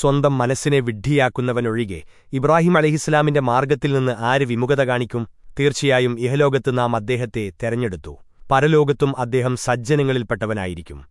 സ്വന്തം മനസ്സിനെ വിഡ്ഢിയാക്കുന്നവനൊഴികെ ഇബ്രാഹിം അലഹിസ്ലാമിന്റെ മാർഗത്തിൽ നിന്ന് ആര് വിമുഖത കാണിക്കും? തീർച്ചയായും ഇഹലോകത്ത് നാം അദ്ദേഹത്തെ തെരഞ്ഞെടുത്തു. പരലോകത്തും അദ്ദേഹം സജ്ജനങ്ങളിൽപ്പെട്ടവനായിരിക്കും.